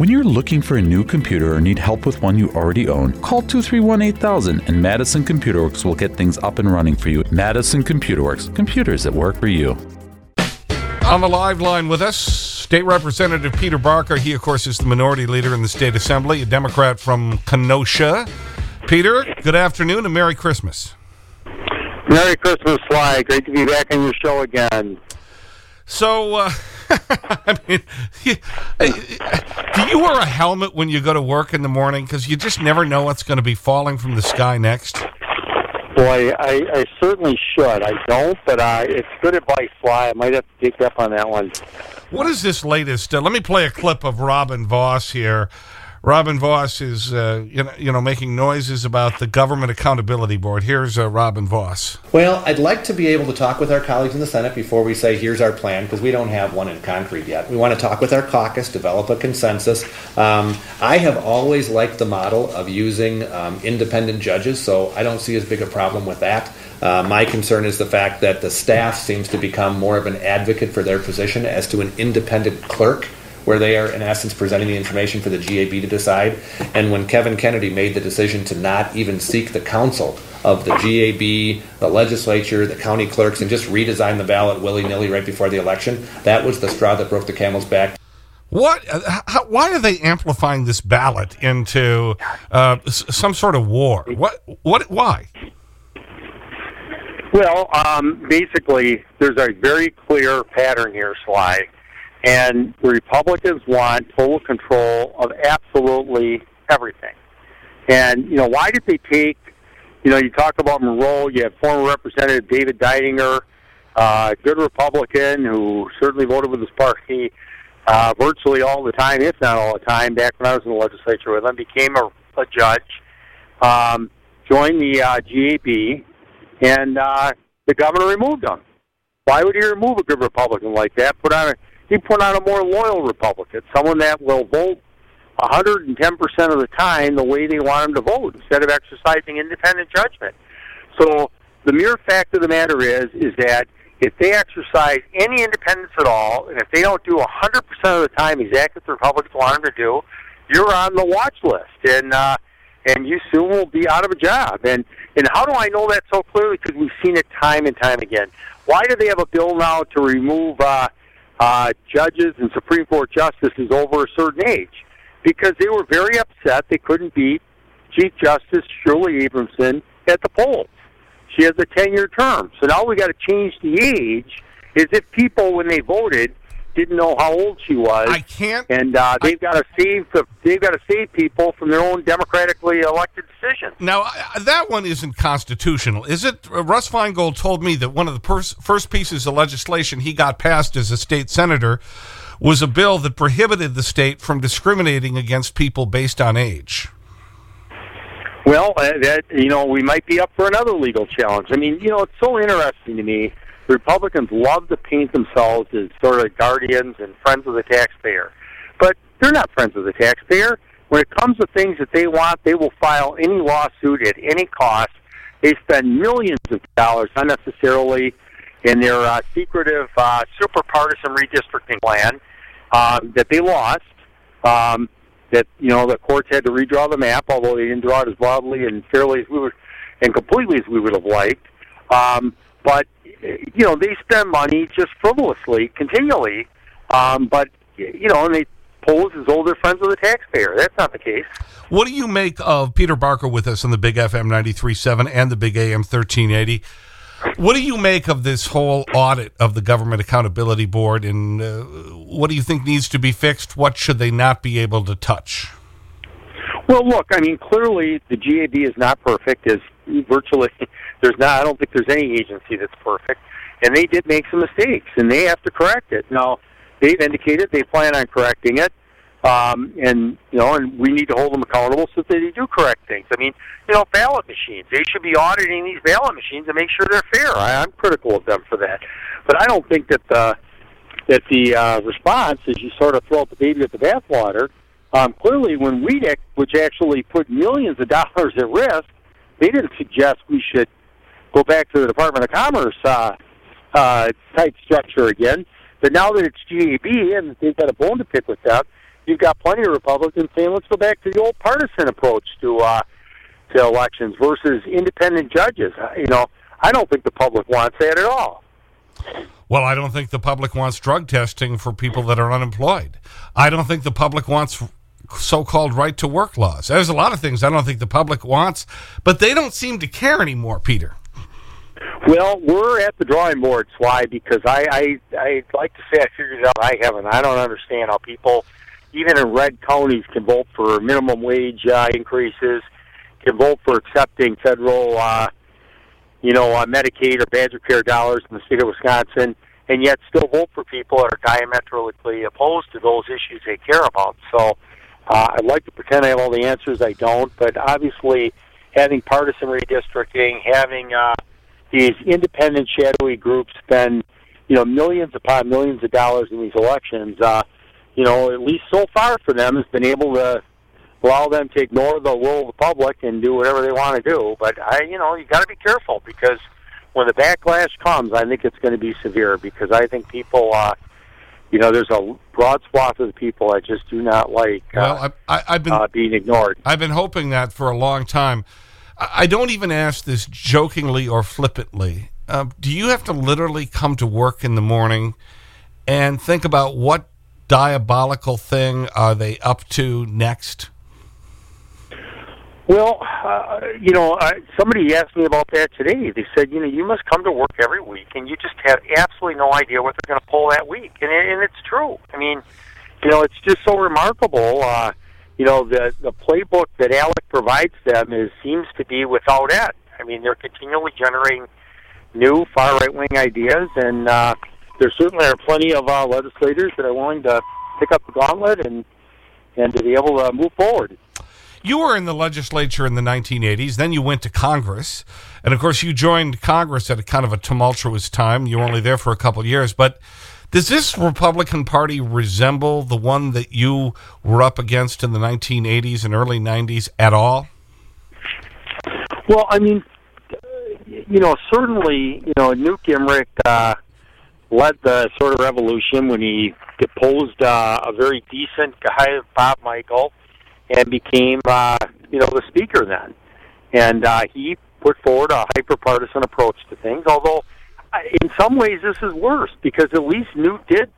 When you're looking for a new computer or need help with one you already own, call 231 8000 and Madison Computer Works will get things up and running for you. Madison Computer Works, computers that work for you. On the live line with us, State Representative Peter Barca. He, of course, is the minority leader in the State Assembly, a Democrat from Kenosha. Peter, good afternoon and Merry Christmas. Merry Christmas, Sly. Great to be back on your show again. So, uh, I mean, do you wear a helmet when you go to work in the morning? Because you just never know what's going to be falling from the sky next. Boy, I, I certainly should. I don't, but uh, it's good advice, Sly. I might have to take up on that one. What is this latest? Uh, let me play a clip of Robin Vos here. Robin Vos is, uh, you, know, you know, making noises about the Government Accountability Board. Here's uh, Robin Vos. Well, I'd like to be able to talk with our colleagues in the Senate before we say, here's our plan, because we don't have one in concrete yet. We want to talk with our caucus, develop a consensus. Um, I have always liked the model of using um, independent judges, so I don't see as big a problem with that. Uh, my concern is the fact that the staff seems to become more of an advocate for their position as to an independent clerk where they are in essence presenting the information for the GAB to decide. And when Kevin Kennedy made the decision to not even seek the counsel of the GAB, the legislature, the county clerks, and just redesign the ballot willy nilly right before the election, that was the straw that broke the camel's back. What? Uh, how, why are they amplifying this ballot into uh, some sort of war? What? What? Why? Well, um, basically, there's a very clear pattern here, Sly. And Republicans want total control of absolutely everything. And, you know, why did they take, you know, you talk about Monroe, you have former Representative David Deininger, uh, good Republican who certainly voted with his party uh, virtually all the time, if not all the time, back when I was in the legislature with him, became a, a judge, um, joined the uh, GAB, and uh, the governor removed him. Why would he remove a good Republican like that? Put on a he put on a more loyal Republican, someone that will vote 110% of the time the way they want him to vote instead of exercising independent judgment. So the mere fact of the matter is, is that if they exercise any independence at all, and if they don't do 100% of the time exactly what the Republicans want them to do, you're on the watch list, and uh, and you soon will be out of a job. And and how do I know that so clearly? Because we've seen it time and time again. Why do they have a bill now to remove uh, uh, judges and Supreme Court justices over a certain age because they were very upset they couldn't beat Chief Justice Shirley Abrahamson at the polls. She has a 10 year term. So now we got to change the age as if people, when they voted, didn't know how old she was. I can't. And uh, they've got to save the, they've got to save people from their own democratically elected decisions. Now that one isn't constitutional, is it? Uh, Russ Feingold told me that one of the first pieces of legislation he got passed as a state senator was a bill that prohibited the state from discriminating against people based on age. Well, uh, that you know, we might be up for another legal challenge. I mean, you know, it's so interesting to me Republicans love to paint themselves as sort of guardians and friends of the taxpayer. But they're not friends of the taxpayer. When it comes to things that they want, they will file any lawsuit at any cost. They spend millions of dollars unnecessarily in their uh, secretive, uh, super partisan redistricting plan um, that they lost. Um, that you know the courts had to redraw the map, although they didn't draw it as broadly and fairly as we would, and completely as we would have liked. Um, but you know, they spend money just frivolously, continually. Um, but you know, and they pose as older friends of the taxpayer. That's not the case. What do you make of Peter Barca with us on the Big FM 93.7 and the Big AM 1380? What do you make of this whole audit of the Government Accountability Board, and uh, what do you think needs to be fixed? What should they not be able to touch? Well, look, I mean, clearly the GAB is not perfect, as virtually there's not. I don't think there's any agency that's perfect, and they did make some mistakes, and they have to correct it. Now, they've indicated they plan on correcting it, um, and you know, and we need to hold them accountable so that they do correct things. I mean, you know, ballot machines. They should be auditing these ballot machines and make sure they're fair. I, I'm critical of them for that, but I don't think that the that the uh, response is you sort of throw out the baby with the bathwater. Um, clearly, when WEDC, which actually put millions of dollars at risk, they didn't suggest we should go back to the Department of Commerce uh, uh, type structure again. But now that it's GAB and they've got a bone to pick with that, you've got plenty of Republicans saying, let's go back to the old partisan approach to uh, to elections versus independent judges. Uh, you know, I don't think the public wants that at all. Well, I don't think the public wants drug testing for people that are unemployed. I don't think the public wants so-called right-to-work laws. There's a lot of things I don't think the public wants, but they don't seem to care anymore, Peter. Well, we're at the drawing board, Sly, because I, I I'd like to say I figured out. I haven't. I don't understand how people, even in red counties, can vote for minimum wage uh, increases, can vote for accepting federal, uh, you know, uh, Medicaid or Badger Care dollars in the state of Wisconsin, and yet still vote for people that are diametrically opposed to those issues they care about. So uh, I'd like to pretend I have all the answers. I don't, but obviously having partisan redistricting, having uh, these independent shadowy groups spend you know millions upon millions of dollars in these elections. Uh, you know, at least so far for them has been able to allow them to ignore the will of the public and do whatever they want to do. But I, you know, you got to be careful because when the backlash comes, I think it's going to be severe because I think people. Uh, you know, there's a broad swath of the people I just do not like uh, well, I, I, have been, uh, being ignored. I've been hoping that for a long time. I don't even ask this jokingly or flippantly. Uh, do you have to literally come to work in the morning and think about what diabolical thing are they up to next? Well, uh, you know, uh, somebody asked me about that today. They said, you know, you must come to work every week, and you just have absolutely no idea what they're going to pull that week, and, and it's true. I mean, you know, it's just so remarkable. Uh, you know, the the playbook that ALEC provides them is seems to be without end. I mean, they're continually generating new far right wing ideas, and uh, there certainly are plenty of uh, legislators that are willing to pick up the gauntlet and and to be able to move forward. You were in the legislature in the 1980s. Then you went to Congress. And, of course, you joined Congress at a kind of a tumultuous time. You were only there for a couple of years. But does this Republican Party resemble the one that you were up against in the 1980s and early 90s at all? Well, I mean, you know, certainly, you know, Newt Gingrich uh, led the sort of revolution when he deposed uh, a very decent guy, Bob Michel, and became, uh, you know, the speaker then. And uh, he put forward a hyper-partisan approach to things, although – in some ways, this is worse because at least Newt did,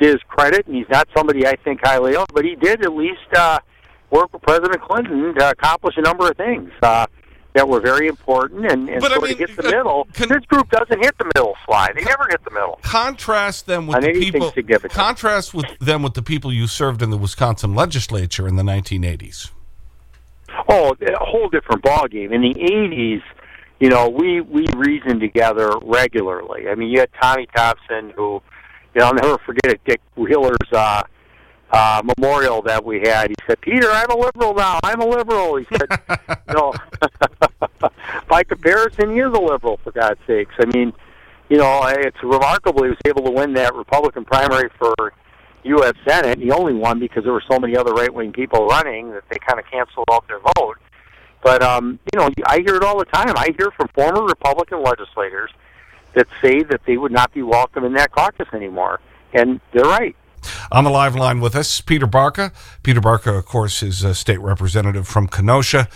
to his credit, and he's not somebody I think highly of, but he did at least uh, work with President Clinton to accomplish a number of things uh, that were very important and, and but, sort I mean, of hit the uh, middle. This group doesn't hit the middle slide; they never hit the middle. Contrast them with the people. Contrast with them with the people you served in the Wisconsin legislature in the 1980s. Oh, a whole different ballgame. In the 80s, you know, we we reasoned together regularly. I mean, you had Tommy Thompson, who, you know, I'll never forget it. Dick Wheeler's uh, uh, memorial that we had. He said, "Peter, I'm a liberal now. I'm a liberal." He said, "You know, by comparison, he is a liberal. For God's sakes, I mean, you know, it's remarkable he was able to win that Republican primary for U.S. Senate. He only won because there were so many other right wing people running that they kind of canceled out their vote." But um, you know, I hear it all the time. I hear from former Republican legislators that say that they would not be welcome in that caucus anymore, and they're right. On the live line with us, Peter Barca. Peter Barca, of course, is a state representative from Kenosha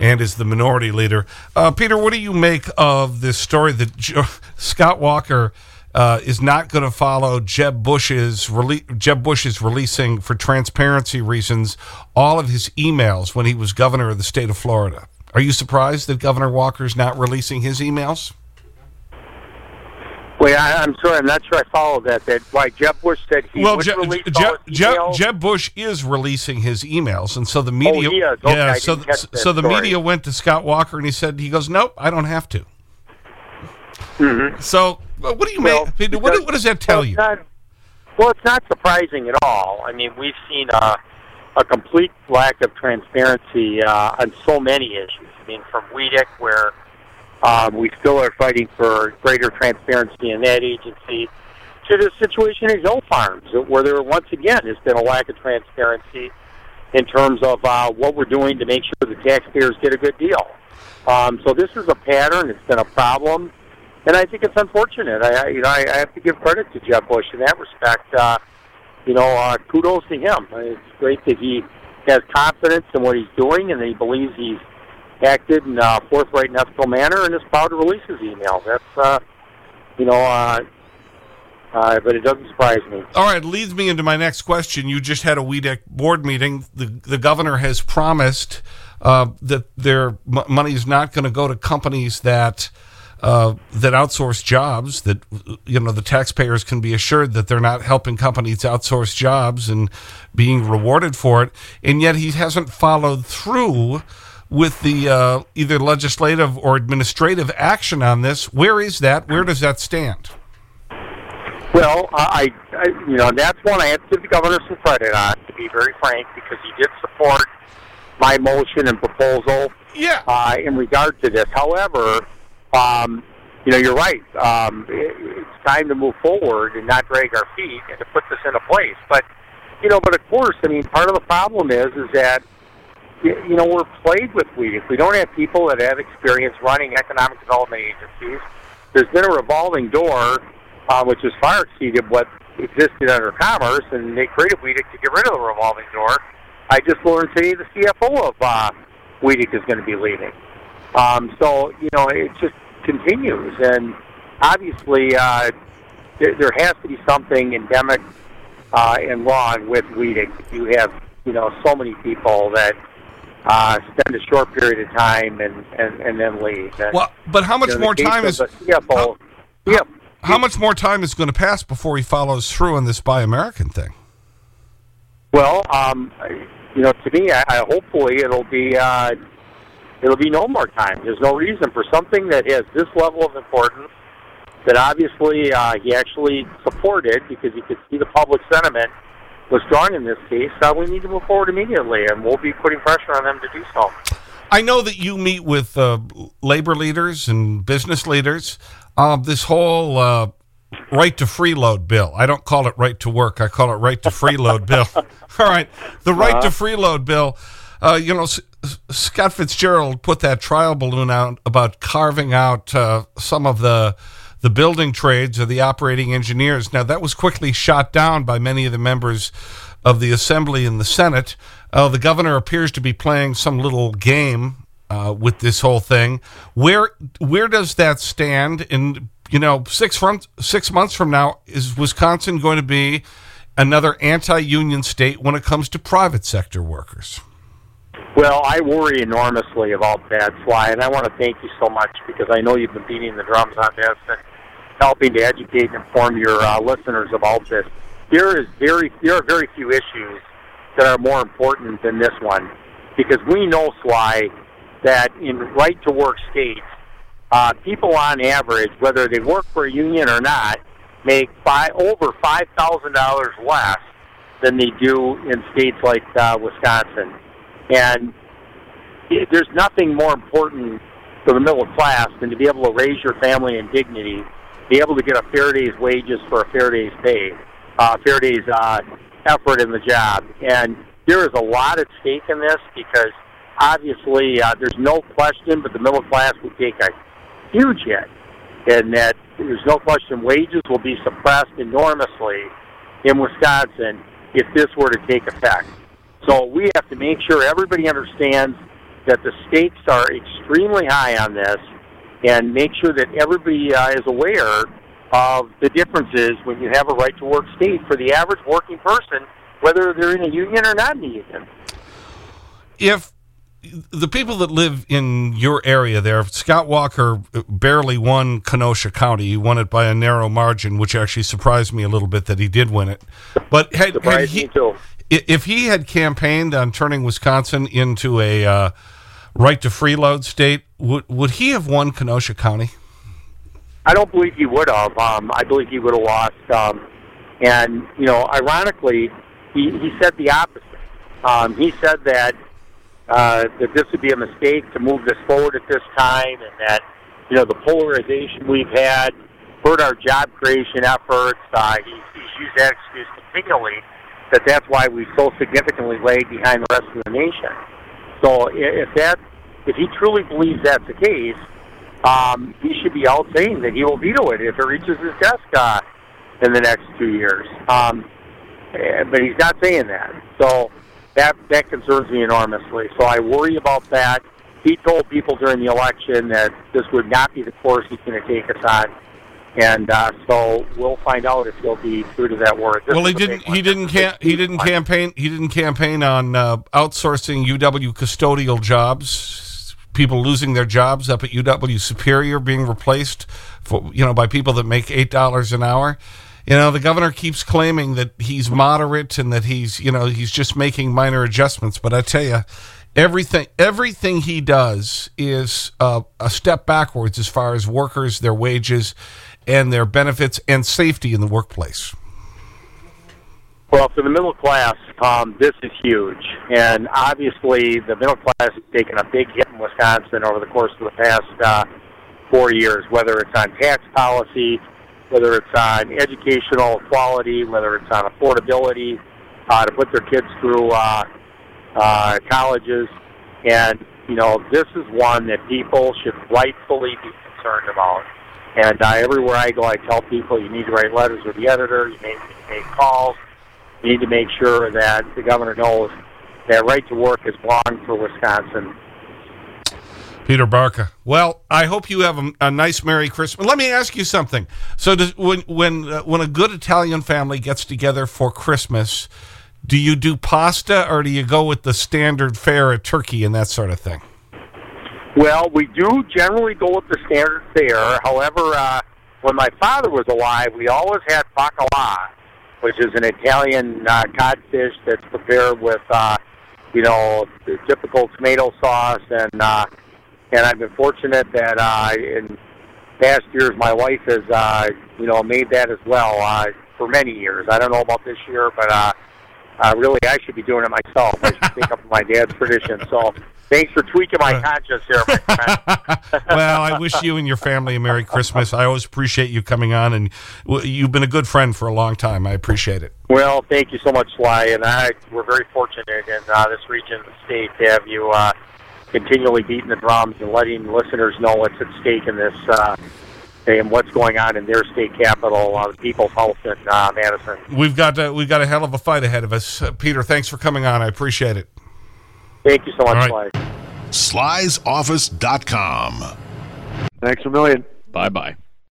and is the minority leader. Uh, Peter, what do you make of this story that jo Scott Walker uh, is not going to follow Jeb Bush's Jeb Bush is releasing for transparency reasons all of his emails when he was governor of the state of Florida. Are you surprised that Governor Walker's not releasing his emails? Wait, I, am sorry, I'm not sure I followed that. That why Jeb Bush said he well, would Je release Je Je Jeb Bush is releasing his emails, and so the media, oh, okay, yeah, so so the story. media went to Scott Walker and he said he goes, nope, I don't have to. Mm -hmm. So what do you well, make? What, what, does that tell well, you? Not, well, it's not surprising at all. I mean, we've seen a, a complete lack of transparency uh, on so many issues. I mean, from WEDC, where um, we still are fighting for greater transparency in that agency, to the situation at Hill Farms, where there once again has been a lack of transparency in terms of uh, what we're doing to make sure the taxpayers get a good deal. Um, so this is a pattern. It's been a problem and I think it's unfortunate. I, you know, I, I have to give credit to Jeb Bush in that respect. Uh, you know, uh, kudos to him. It's great that he has confidence in what he's doing and that he believes he's acted in a forthright and ethical manner and is proud to release his email. That's, uh, you know, uh, uh, but it doesn't surprise me. All right, leads me into my next question. You just had a WEDC board meeting. The, the governor has promised uh, that their money is not going to go to companies that uh, that outsource jobs, that, you know, the taxpayers can be assured that they're not helping companies outsource jobs and being rewarded for it. And yet he hasn't followed through with the uh, either legislative or administrative action on this. Where is that? Where does that stand? Well, I, I you know, that's one I have to give the governor some credit on, to be very frank, because he did support my motion and proposal yeah. uh, in regard to this. However, um, you know, you're right. Um, it, it's time to move forward and not drag our feet and to put this into place. But, you know, but of course, I mean, part of the problem is, is that, you know, we're plagued with weed. If we don't have people that have experience running economic development agencies, there's been a revolving door, uh, which has far exceeded what existed under Commerce, and they created WEDC to get rid of the revolving door. I just learned today the CFO of uh, WEDC is going to be leaving. Um, so, you know, it just continues. And obviously, uh, there, there has to be something endemic uh, and wrong with weeding. You have, you know, so many people that uh, spend a short period of time and, and, and then leave. And, well, but how much you know, more time is... CFO, how, yeah, how much more time is going to pass before he follows through on this Buy American thing? Well, um, you know, to me, I, I hopefully it'll be uh, it'll be no more time. There's no reason for something that has this level of importance that obviously uh, he actually supported because he could see the public sentiment was strong in this case. Uh, we need to move forward immediately, and we'll be putting pressure on them to do so. I know that you meet with uh, labor leaders and business leaders. Uh, this whole uh, right to freeload bill. I don't call it right to work. I call it right to freeload bill. All right. The right -huh. to freeload bill. Uh, you know, Scott Fitzgerald put that trial balloon out about carving out uh, some of the the building trades or the operating engineers. Now, that was quickly shot down by many of the members of the Assembly and the Senate. Uh, the governor appears to be playing some little game uh, with this whole thing. Where where does that stand? In you know, six from six months from now, is Wisconsin going to be another anti-union state when it comes to private sector workers? Well, I worry enormously about that, Sly, and I want to thank you so much because I know you've been beating the drums on this and helping to educate and inform your uh, listeners about this. There is very there are very few issues that are more important than this one because we know, Sly, that in right to work states, uh, people on average, whether they work for a union or not, make five, over five thousand dollars less than they do in states like uh, Wisconsin. And there's nothing more important for the middle class than to be able to raise your family in dignity, be able to get a fair day's wages for a fair day's pay, uh, fair day's uh, effort in the job. And there is a lot at stake in this because obviously uh, there's no question, but the middle class would take a huge hit, and that there's no question wages will be suppressed enormously in Wisconsin if this were to take effect. So we have to make sure everybody understands that the stakes are extremely high on this and make sure that everybody uh, is aware of the differences when you have a right to work state for the average working person, whether they're in a union or not in a union. If the people that live in your area there, Scott Walker barely won Kenosha County. He won it by a narrow margin, which actually surprised me a little bit that he did win it. But had, had he, if he had campaigned on turning Wisconsin into a uh, right to freeload state, would, would he have won Kenosha County? I don't believe he would have. Um, I believe he would have lost. Um, and, you know, ironically, he, he said the opposite. Um, he said that uh, that this would be a mistake to move this forward at this time and that, you know, the polarization we've had hurt our job creation efforts. Uh, he, he's used that excuse continually that that's why we so significantly lag behind the rest of the nation. So if that, if he truly believes that's the case, um, he should be out saying that he will veto it if it reaches his desk uh, in the next two years. Um, Uh, but he's not saying that. So that that concerns me enormously. So I worry about that. He told people during the election that this would not be the course he's going to take us on. And uh, so we'll find out if he'll be true to that word. This well, he didn't. He didn't. This is a Cam he didn't campaign. He didn't campaign on uh, outsourcing UW custodial jobs. People losing their jobs up at UW Superior being replaced for you know by people that make eight dollars an hour. You know, the governor keeps claiming that he's moderate and that he's you know he's just making minor adjustments. But I tell you, everything everything he does is uh, a step backwards as far as workers, their wages, and their benefits and safety in the workplace. Well, for the middle class, um, this is huge. And obviously, the middle class has taken a big hit in Wisconsin over the course of the past uh, four years, whether it's on tax policy, whether it's on educational quality, whether it's on affordability, uh, to put their kids through uh, uh, colleges. And, you know, this is one that people should rightfully be concerned about. And uh, everywhere I go, I tell people you need to write letters with the editor, you need to make calls, you need to make sure that the governor knows that right to work is long for Wisconsin. Peter Barca. Well, I hope you have a, a nice Merry Christmas. Let me ask you something. So does, when, when, uh, when a good Italian family gets together for Christmas, do you do pasta or do you go with the standard fare of turkey and that sort of thing? Well, we do generally go with the standard fare. However, uh, when my father was alive, we always had bacala, which is an Italian uh, codfish that's prepared with, uh, you know, the typical tomato sauce, and uh, and I've been fortunate that uh, in past years my wife has, uh, you know, made that as well uh, for many years. I don't know about this year, but uh, uh, really I should be doing it myself. I should pick up my dad's tradition. So thanks for tweaking my conscience here, my friend. well, I wish you and your family a Merry Christmas. I always appreciate you coming on, and you've been a good friend for a long time. I appreciate it. Well, thank you so much, Sly, and I we're very fortunate in uh, this region of the state to have you uh, continually beating the drums and letting listeners know what's at stake in this uh, and what's going on in their state capital, uh, People's House in uh, Madison. We've got, uh, we've got a hell of a fight ahead of us. Uh, Peter, thanks for coming on. I appreciate it. Thank you so much, All right. Sly. slysoffice.com. Thanks a million. Bye bye.